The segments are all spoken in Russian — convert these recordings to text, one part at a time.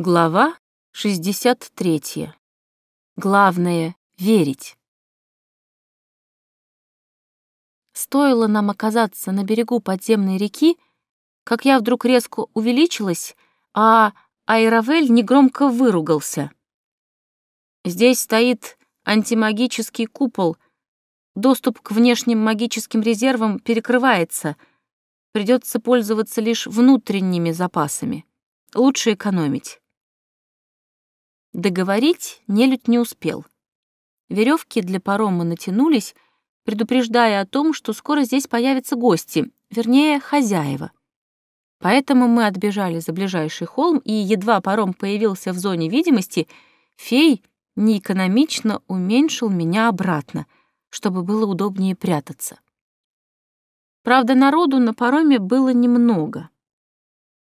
Глава 63. Главное — верить. Стоило нам оказаться на берегу подземной реки, как я вдруг резко увеличилась, а Айравель негромко выругался. Здесь стоит антимагический купол. Доступ к внешним магическим резервам перекрывается. Придется пользоваться лишь внутренними запасами. Лучше экономить. Договорить нелюдь не успел. Веревки для парома натянулись, предупреждая о том, что скоро здесь появятся гости, вернее, хозяева. Поэтому мы отбежали за ближайший холм, и едва паром появился в зоне видимости, фей неэкономично уменьшил меня обратно, чтобы было удобнее прятаться. Правда, народу на пароме было немного.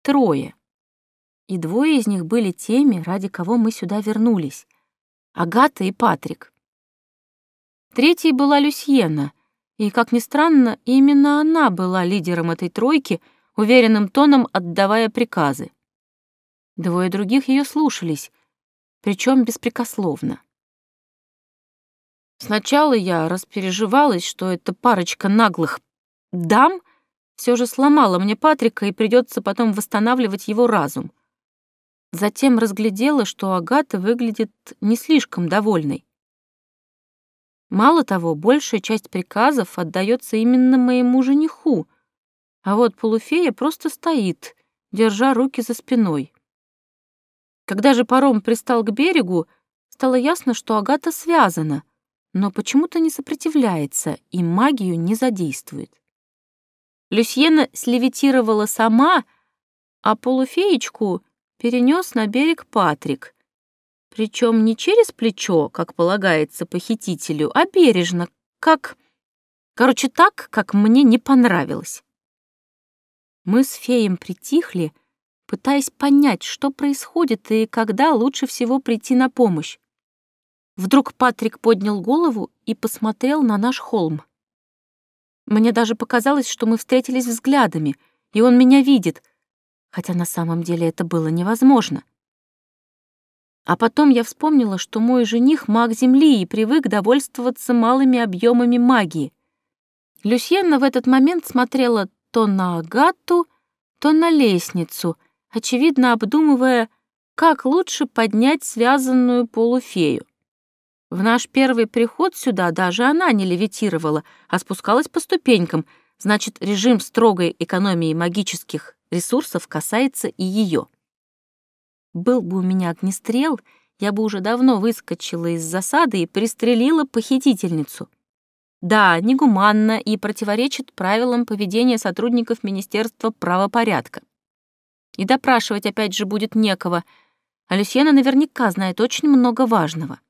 Трое и двое из них были теми, ради кого мы сюда вернулись — Агата и Патрик. Третьей была Люсьена, и, как ни странно, именно она была лидером этой тройки, уверенным тоном отдавая приказы. Двое других ее слушались, причем беспрекословно. Сначала я распереживалась, что эта парочка наглых дам все же сломала мне Патрика, и придется потом восстанавливать его разум. Затем разглядела, что Агата выглядит не слишком довольной. Мало того, большая часть приказов отдается именно моему жениху, а вот полуфея просто стоит, держа руки за спиной. Когда же паром пристал к берегу, стало ясно, что Агата связана, но почему-то не сопротивляется и магию не задействует. Люсьена слевитировала сама, а полуфеечку перенес на берег Патрик. Причем не через плечо, как полагается похитителю, а бережно, как... Короче, так, как мне не понравилось. Мы с феем притихли, пытаясь понять, что происходит и когда лучше всего прийти на помощь. Вдруг Патрик поднял голову и посмотрел на наш холм. Мне даже показалось, что мы встретились взглядами, и он меня видит — хотя на самом деле это было невозможно. А потом я вспомнила, что мой жених — маг Земли и привык довольствоваться малыми объемами магии. Люсьенна в этот момент смотрела то на Агату, то на лестницу, очевидно обдумывая, как лучше поднять связанную полуфею. В наш первый приход сюда даже она не левитировала, а спускалась по ступенькам, значит, режим строгой экономии магических ресурсов касается и ее. Был бы у меня огнестрел, я бы уже давно выскочила из засады и пристрелила похитительницу. Да, негуманно и противоречит правилам поведения сотрудников Министерства правопорядка. И допрашивать опять же будет некого, а Люсьена наверняка знает очень много важного.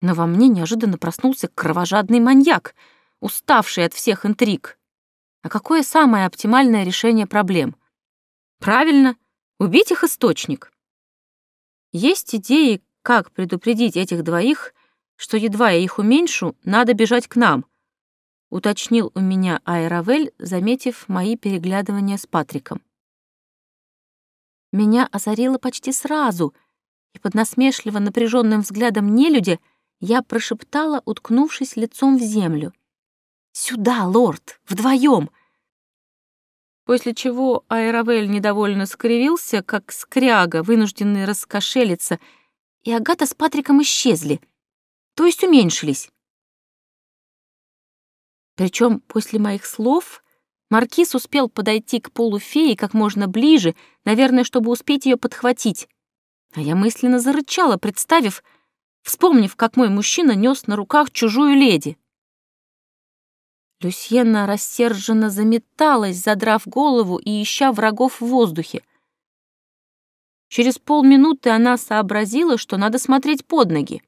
Но во мне неожиданно проснулся кровожадный маньяк, уставший от всех интриг. А какое самое оптимальное решение проблем? Правильно, убить их источник. Есть идеи, как предупредить этих двоих, что едва я их уменьшу, надо бежать к нам, уточнил у меня Айравель, заметив мои переглядывания с Патриком. Меня озарило почти сразу, и под насмешливо напряженным взглядом нелюдя я прошептала, уткнувшись лицом в землю — «Сюда, лорд, вдвоем!» После чего Айравель недовольно скривился, как скряга, вынужденный раскошелиться, и Агата с Патриком исчезли, то есть уменьшились. Причем после моих слов Маркиз успел подойти к полуфее как можно ближе, наверное, чтобы успеть ее подхватить. А я мысленно зарычала, представив, вспомнив, как мой мужчина нес на руках чужую леди. Люсьена рассерженно заметалась, задрав голову и ища врагов в воздухе. Через полминуты она сообразила, что надо смотреть под ноги.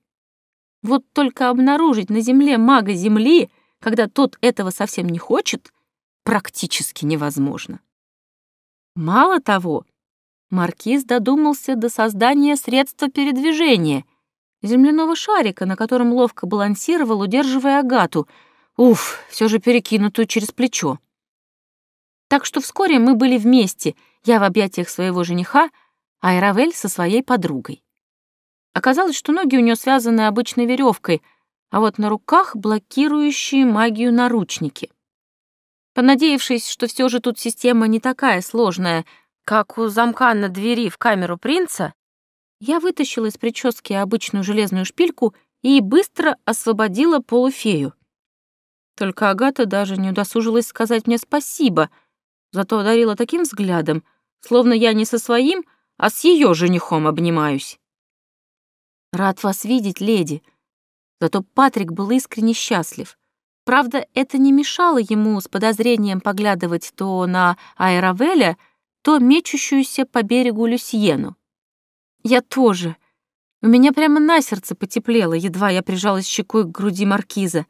Вот только обнаружить на земле мага земли, когда тот этого совсем не хочет, практически невозможно. Мало того, маркиз додумался до создания средства передвижения, земляного шарика, на котором ловко балансировал, удерживая Агату — Уф, все же перекинутую через плечо. Так что вскоре мы были вместе, я в объятиях своего жениха, а Эравель со своей подругой. Оказалось, что ноги у нее связаны обычной веревкой, а вот на руках блокирующие магию наручники. Понадеявшись, что все же тут система не такая сложная, как у замка на двери в камеру принца, я вытащила из прически обычную железную шпильку и быстро освободила полуфею. Только Агата даже не удосужилась сказать мне спасибо, зато одарила таким взглядом, словно я не со своим, а с ее женихом обнимаюсь. «Рад вас видеть, леди». Зато Патрик был искренне счастлив. Правда, это не мешало ему с подозрением поглядывать то на Айравеля, то мечущуюся по берегу Люсьену. Я тоже. У меня прямо на сердце потеплело, едва я прижалась щекой к груди маркиза.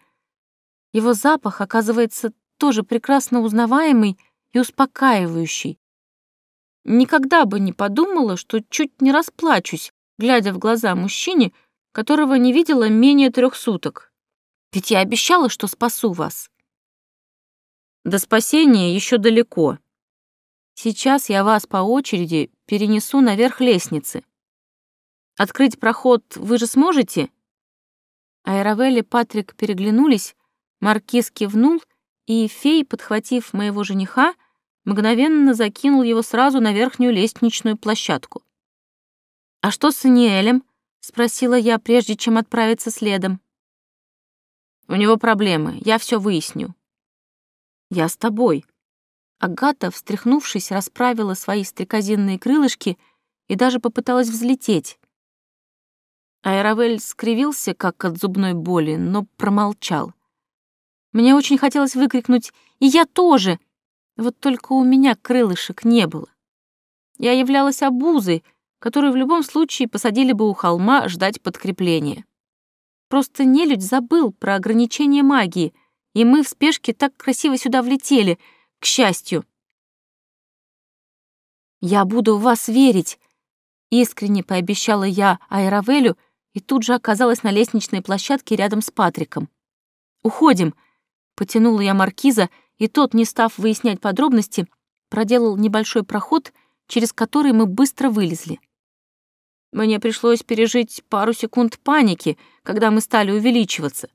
Его запах, оказывается, тоже прекрасно узнаваемый и успокаивающий. Никогда бы не подумала, что чуть не расплачусь, глядя в глаза мужчине, которого не видела менее трех суток. Ведь я обещала, что спасу вас. До спасения еще далеко. Сейчас я вас по очереди перенесу наверх лестницы. Открыть проход вы же сможете? Айравель и Патрик переглянулись, маркиз кивнул, и фей, подхватив моего жениха, мгновенно закинул его сразу на верхнюю лестничную площадку. «А что с Аниэлем?» — спросила я, прежде чем отправиться следом. «У него проблемы, я все выясню». «Я с тобой». Агата, встряхнувшись, расправила свои стрекозинные крылышки и даже попыталась взлететь. Айравель скривился, как от зубной боли, но промолчал. Мне очень хотелось выкрикнуть «И я тоже!» Вот только у меня крылышек не было. Я являлась обузой, которую в любом случае посадили бы у холма ждать подкрепления. Просто нелюдь забыл про ограничение магии, и мы в спешке так красиво сюда влетели, к счастью. «Я буду в вас верить», — искренне пообещала я Айравелю и тут же оказалась на лестничной площадке рядом с Патриком. «Уходим», — потянула я маркиза, и тот, не став выяснять подробности, проделал небольшой проход, через который мы быстро вылезли. Мне пришлось пережить пару секунд паники, когда мы стали увеличиваться.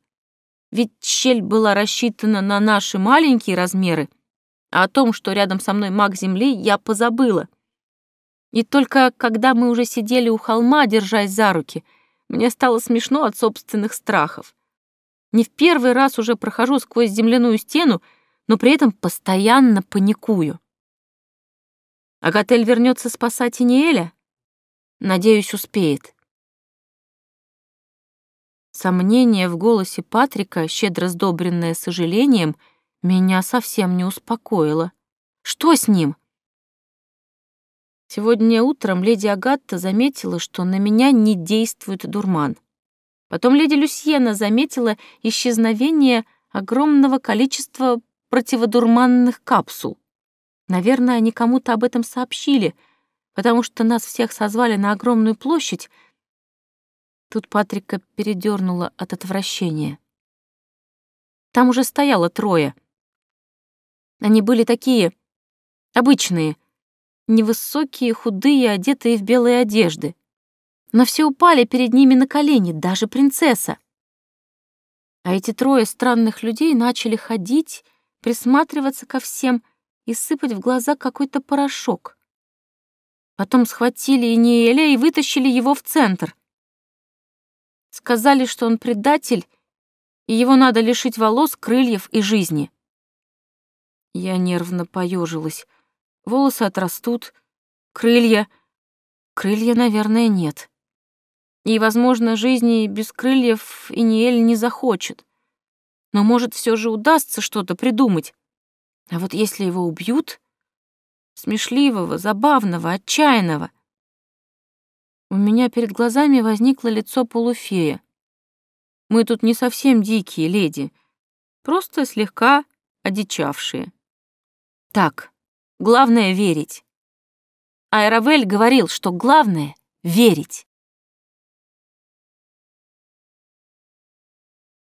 Ведь щель была рассчитана на наши маленькие размеры, а о том, что рядом со мной маг Земли, я позабыла. И только когда мы уже сидели у холма, держась за руки, мне стало смешно от собственных страхов. Не в первый раз уже прохожу сквозь земляную стену, но при этом постоянно паникую. Агатель вернется спасать Иниэля? Надеюсь, успеет. Сомнение в голосе Патрика, щедро сдобренное сожалением, меня совсем не успокоило. Что с ним? Сегодня утром леди Агатта заметила, что на меня не действует дурман. Потом леди Люсьена заметила исчезновение огромного количества противодурманных капсул. Наверное, они кому-то об этом сообщили — потому что нас всех созвали на огромную площадь. Тут Патрика передернула от отвращения. Там уже стояло трое. Они были такие обычные, невысокие, худые, одетые в белые одежды. Но все упали перед ними на колени, даже принцесса. А эти трое странных людей начали ходить, присматриваться ко всем и сыпать в глаза какой-то порошок. Потом схватили Иниэля и вытащили его в центр. Сказали, что он предатель, и его надо лишить волос, крыльев и жизни. Я нервно поежилась. Волосы отрастут, крылья... Крылья, наверное, нет. И, возможно, жизни без крыльев Иниэль не захочет. Но, может, все же удастся что-то придумать. А вот если его убьют, смешливого, забавного, отчаянного. У меня перед глазами возникло лицо полуфея. Мы тут не совсем дикие леди, просто слегка одичавшие. Так, главное — верить. Айравель говорил, что главное — верить.